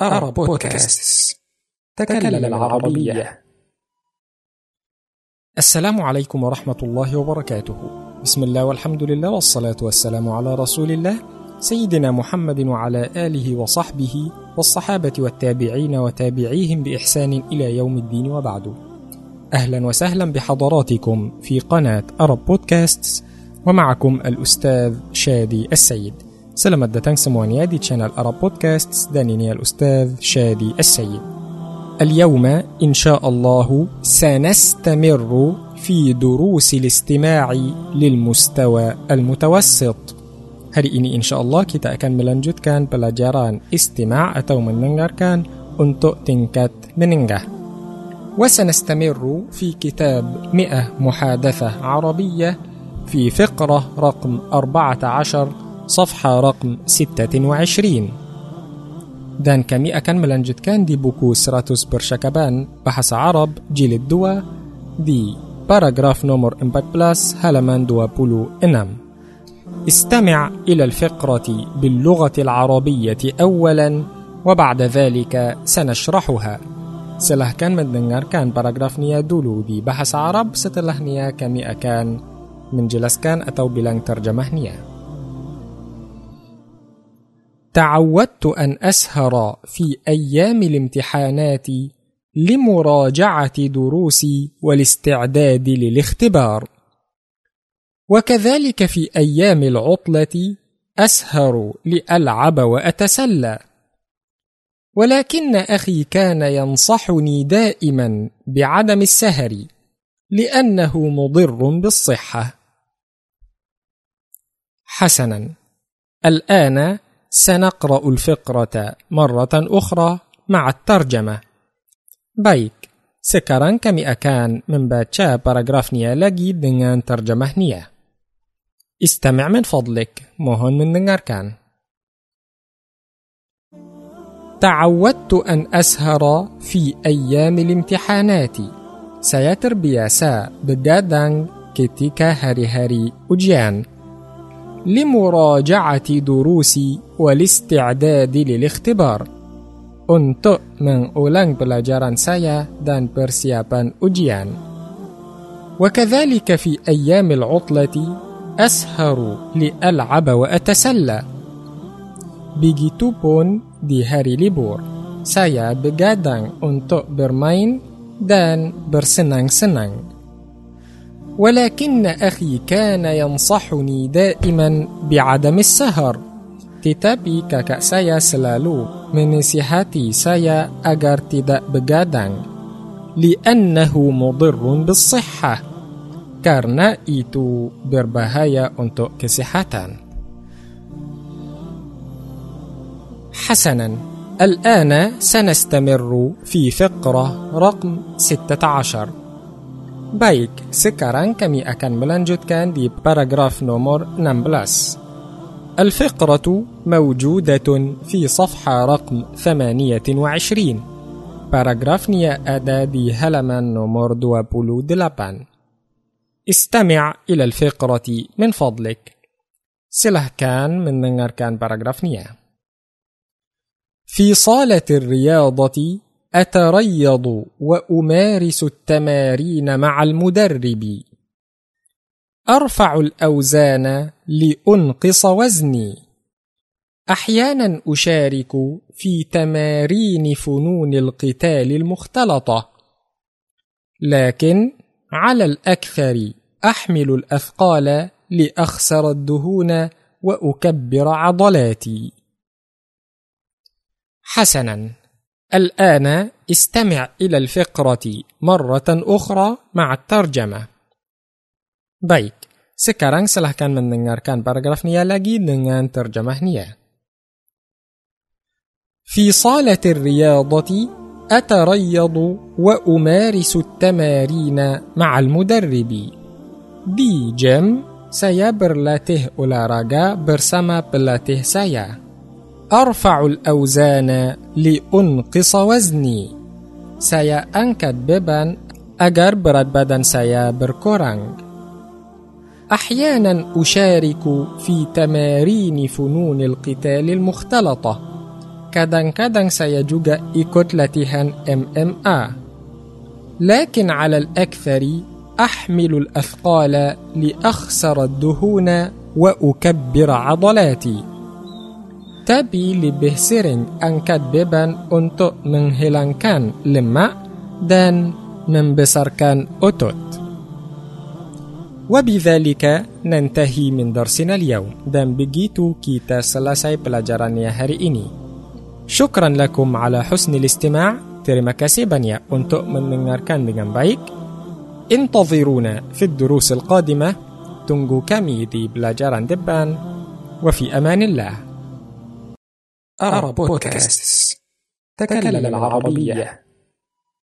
أرى بودكاست. تكلم العربية. السلام عليكم ورحمة الله وبركاته. بسم الله والحمد لله والصلاة والسلام على رسول الله سيدنا محمد وعلى آله وصحبه والصحابة والتابعين وتابعيهم بإحسان إلى يوم الدين وبعد. أهلا وسهلا بحضراتكم في قناة أرب بودكاست ومعكم الأستاذ شادي السيد. Selamat datang semuanya di channel Arab Podcast dan ini الأستاذ شادي السيد. اليوم إن شاء الله سنستمر في دروس الاستماع للمستوى المتوسط. Hari ini إن شاء الله kita akan melanjutkan pelajaran istima' atau mendengarkan untuk tingkat menengah وسنستمر في كتاب مئة محادثة عربية في فقرة رقم 14 عشر صفحة رقم 26 dan kami akan melanjutkan di buku seratus percakapan bahasa Arab jilid dua. di paragraf nomor empat belas halaman dua puluh enam. استمع إلى الفقرة باللغة العربية أولا وبعد ذلك سنشرحها. silakan mendengarkan paragrafnya dulu. di bahasa Arab setelahnya kami akan من جلس كان أتو بلانك ترجمة نيا. تعودت أن أسهر في أيام الامتحانات لمراجعة دروسي والاستعداد للاختبار. وكذلك في أيام العطلة أسهر لألعب وأتسلى. ولكن أخي كان ينصحني دائما بعدم السهر لأنه مضر بالصحة. حسنا. الآن سنقرأ الفقرة مرة أخرى مع الترجمة. بايك. سكران كمي أكان من باتشا باراغرافنيا لجي دنان ترجمة هنية استمع من فضلك مهون من دنار كان تعودت أن أسهر في أيام الامتحانات. سياتر بياسا بدادان كتيكا هري هري أجيان لمراجعة دروسي والاستعداد للاختبار untuk mengulang pelajaran saya dan persiapan ujian. وكذلك في أيام العطلة أسهر لألعب وأتسلى. Begitupun di hari libur, saya begadang untuk bermain dan bersenang-senang. ولكن أخي كان ينصحني دائما بعدم السهر. تتابي كاكا سايا سلالو من سيهاتي سايا أجر تدا بجادان لأنه مضر بالصحة. كارنا إيتو بربهايا أنتو كسيحاتان حسنا الآن سنستمر في فقرة رقم 16 Baik, sekarang kami akan melanjutkan di paragraf nomor 16. الفقرة موجودة في صفحة رقم 28. Paragrafnya ada di halaman nomor 28. استمع إلى الفقرة من فضلك. Silahkan mendengarkan paragrafnya. في صالة الرياضة أتريض وأمارس التمارين مع المدرب. أرفع الأوزان لأنقص وزني. أحيانا أشارك في تمارين فنون القتال المختلطة. لكن على الأكثر أحمل الأثقال لأخسر الدهون وأكبر عضلاتي. حسنا. الآن استمع إلى الفقرة مرة أخرى مع الترجمة. Baik, sekarang silahkan mendengarkan paragraf Nia lagi dengan terjemah Nia. في صالة الرياضة أتريض وأمارس التمارين مع المدرب. دي جيم سيا برلاته أولاراغا برسما بلاته سيا. أرفع الأوزان لأنقص وزني. Saya angkat beban agar berat badan saya berkurang. أحيانا أشارك في تمارين فنون القتال المختلطة. kadang-kadang saya juga ikut latihan MMA. لكن على الأكثر أحمل الأثقال لأخسر الدهون وأكبر عضلاتي. Tapi lebih sering angkat beban untuk menghilangkan lemak dan membesarkan otot. وبذلك ننتهي من درسنا اليوم dan begitu kita selesai pelajarannya hari ini. Syukran lakum ala husni istima' Terima kasih banyak untuk mendengarkan dengan baik. Intaziruna fi durus al-qadimah. Tunggu kami di pelajaran depan. وفي أمان الله. أرى بودكاست تكلم العربية.